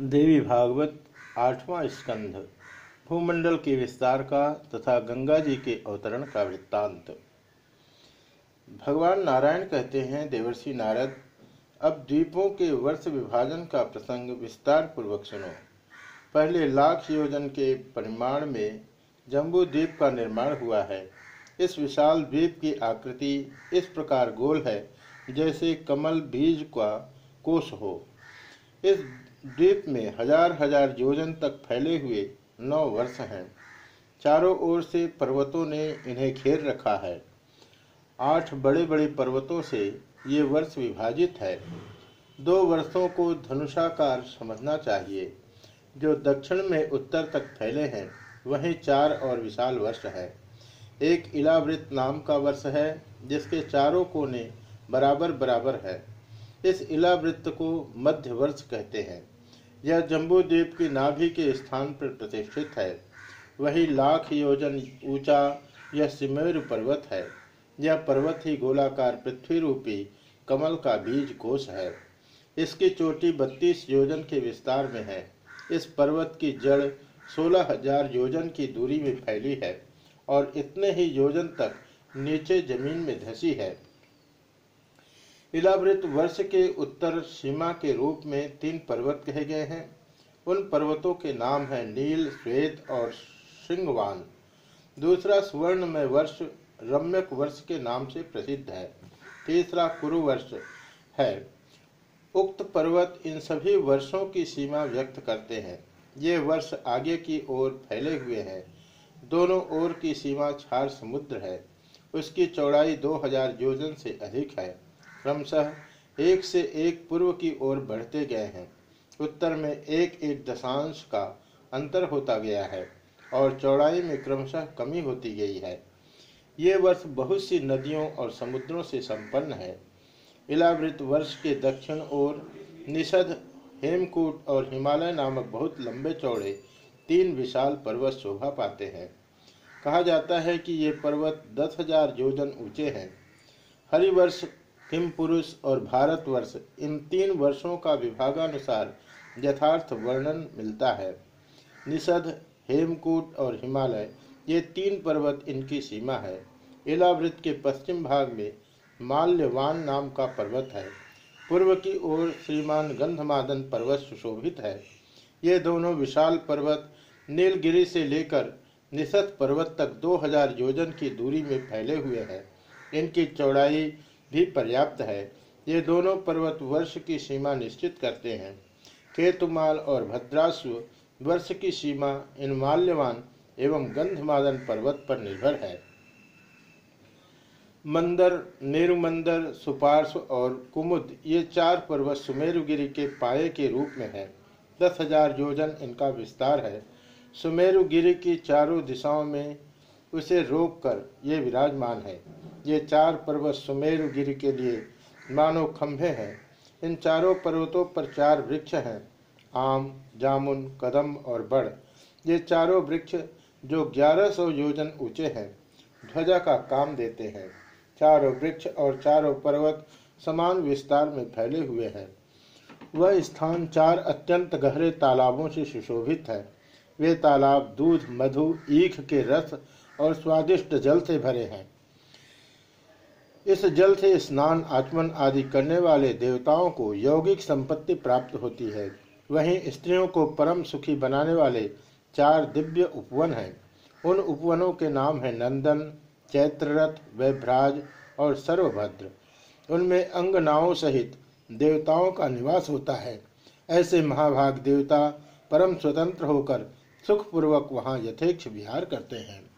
देवी भागवत, आठवां स्कंध, भूमंडल के विस्तार का तथा गंगा जी के अवतरण का वृत्तांत। भगवान नारायण कहते हैं, देवर्षि नारद, अब द्वीपों के वर्ष विभाजन का प्रसंग विस्तार पूर्वक सुनो। पहले लाख योजन के परिमाण में जम्बू द्वीप का निर्माण हुआ है। इस विशाल द्वीप की आकृति इस प्रकार गोल है, जैसे कमल बीज का कोष हो। इस द्वीप में हज़ार हज़ार योजन तक फैले हुए नौ वर्ष हैं। चारों ओर से पर्वतों ने इन्हें घेर रखा है। आठ बड़े बड़े पर्वतों से ये वर्ष विभाजित है। दो वर्षों को धनुषाकार समझना चाहिए। जो दक्षिण में उत्तर तक फैले हैं, वहीं चार और विशाल वर्ष है। एक इलावृत नाम का वर्ष है, जिसके चारों कोने बराबर बराबर है। इस इलावृत्त को मध्य वर्ष कहते हैं। यह जम्बूद्वीप की नाभि के स्थान पर प्रतिष्ठित है। वही लाख योजन ऊँचा, यह सिमेरु पर्वत है। यह पर्वत ही गोलाकार पृथ्वी रूपी कमल का बीज कोष है। इसकी चोटी बत्तीस योजन के विस्तार में है। इस पर्वत की जड़ सोलह हज़ार योजन की दूरी में फैली है और इतने ही योजन तक नीचे ज़मीन में धसी है। इलावृत वर्ष के उत्तर सीमा के रूप में तीन पर्वत कहे गए हैं। उन पर्वतों के नाम हैं नील, श्वेत और श्रृंगवान दूसरा स्वर्ण में वर्ष रम्यक वर्ष के नाम से प्रसिद्ध है। तीसरा कुरु वर्ष है। उक्त पर्वत इन सभी वर्षों की सीमा व्यक्त करते हैं। ये वर्ष आगे की ओर फैले हुए हैं। दोनों ओर की सीमा छार समुद्र है। उसकी चौड़ाई 2000 योजन से अधिक है। क्रमशः एक से एक पूर्व की ओर बढ़ते गए हैं। उत्तर में एक एक दशांश का अंतर होता गया है और चौड़ाई में क्रमशः कमी होती गई है। ये वर्ष बहुत सी नदियों और समुद्रों से संपन्न है। इलावृत वर्ष के दक्षिण ओर निषद, हेमकूट और हिमालय नामक बहुत लंबे चौड़े तीन विशाल पर्वत शोभा पाते हैं। कहा जाता है कि ये पर्वत दस हज़ार योजन ऊँचे हैं। हरिवर्ष हिम पुरुष और भारतवर्ष इन तीन वर्षों का विभागानुसार यथार्थ वर्णन मिलता है। निषद, हेमकूट और हिमालय, ये तीन पर्वत इनकी सीमा है। इलावृत के पश्चिम भाग में माल्यवान नाम का पर्वत है। पूर्व की ओर श्रीमान गंधमादन पर्वत सुशोभित है। ये दोनों विशाल पर्वत नीलगिरी से लेकर निषद पर्वत तक 2000 योजन की दूरी में फैले हुए हैं। इनकी चौड़ाई भी पर्याप्त है। ये दोनों पर्वत वर्ष की सीमा निश्चित करते हैं। केतुमाल और भद्राश्व वर्ष की सीमा इन माल्यवान एवं गंधमादन पर्वत पर निर्भर है। मंदर, नेरुमंदर, सुपार्श्व और कुमुद ये चार पर्वत सुमेरुगिरी के पाए के रूप में है। दस हज़ार योजन इनका विस्तार है। सुमेरुगिरी की चारों दिशाओं में उसे रोककर ये विराजमान है। ये चार पर्वत सुमेरु गिरी के लिए मानो खंभे हैं। इन चारों पर्वतों पर चार वृक्ष हैं। आम, जामुन, कदम और बड़। ये चारों वृक्ष जो 1100 योजन ऊँचे हैं, ध्वजा का काम देते हैं। चारों वृक्ष और चारों पर्वत समान विस्तार में फैले हुए हैं। वह स्थान चार अत्यंत गहरे तालाबों से सुशोभित है। वे तालाब दूध, मधु, ईख के रस और स्वादिष्ट जल से भरे हैं। इस जल से स्नान, आचमन आदि करने वाले देवताओं को यौगिक संपत्ति प्राप्त होती है। वहीं स्त्रियों को परम सुखी बनाने वाले चार दिव्य उपवन हैं। उन उपवनों के नाम हैं नंदन चैत्ररथ वैभ्राज और सर्वभद्र। उनमें अंगनाओं सहित देवताओं का निवास होता है। ऐसे महाभाग देवता परम स्वतंत्र होकर सुखपूर्वक वहाँ यथेक्ष विहार करते हैं।